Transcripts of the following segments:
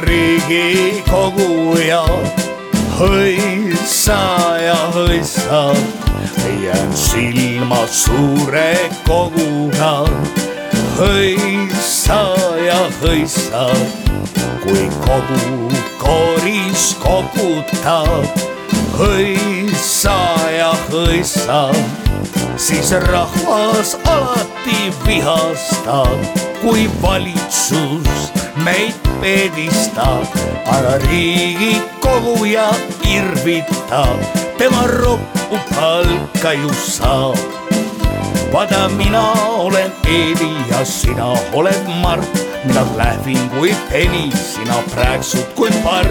Riigikogu ja hõisa ja hõisa jään silma suure koguga. hõisa ja hõisa, kui kogu koris kogutab. hõisa ja hõisa, siis rahvas alati vihastab, kui valitsus meid peedistab, aga Riigikogu ja irvitab, tema roppu palka ju saab. vaata, mina olen Eevi ja sina oled Mart, mina lähvin kui peni, sina prääksud kui part.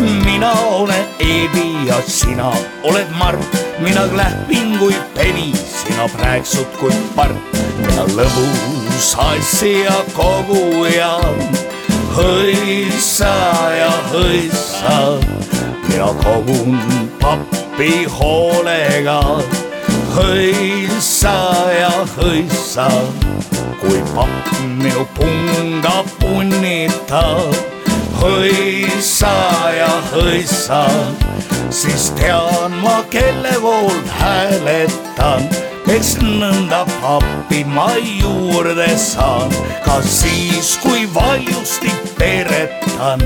mina olen Eevi ja sina oled Mart, mina lähvin kui peni, sina prääksud kui part. mina lõbus asja koguja hõisa ja hõisa, mina kogun pappi hoolega. hõisa ja hõisa, kui papp minu punga punnitab. hõisa ja hõisa, siis tean ma, kelle poolt hääletan eks nõnda pappi ma juurde saan, ka siis, kui valjusti peretan,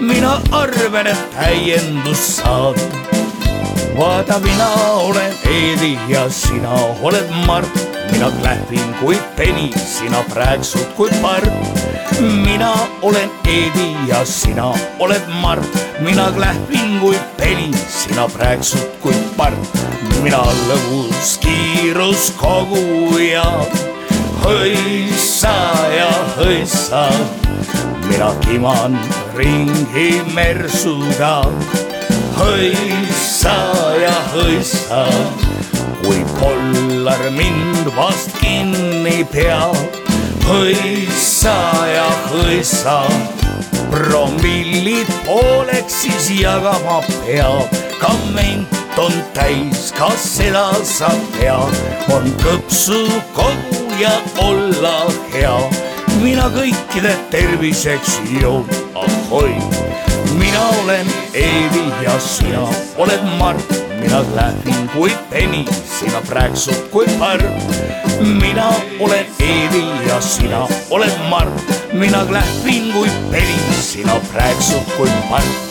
mina arvan, et täiendust saan. vaata, mina olen Eedi ja sina oled Mart, mina klähvin kui peni, sina prääksud kui part. mina olen Eedi ja sina oled Mart, mina klähvin kui peni, sina prääksud kui part mina lõbus kiiruskoguja, hõisa ja hõisa. Mina kiman ringi mersuga, hõisa ja hõisa. kui pollar mind vast kinni peab, hõisa ja hõisa promillid pooleks siis jagama peab, ka ment on täis, kas seda sa tead, on kõpsu kogu ja olla hea. Mina kõikide terviseks joon, ahoi. mina olen Eevi ja sina oled Mart, mina lähen kui peni, sina prääksud kui parm. mina olen Eevi ja sina oled Mart, mina lähen kui peni, sina prääksud kui parm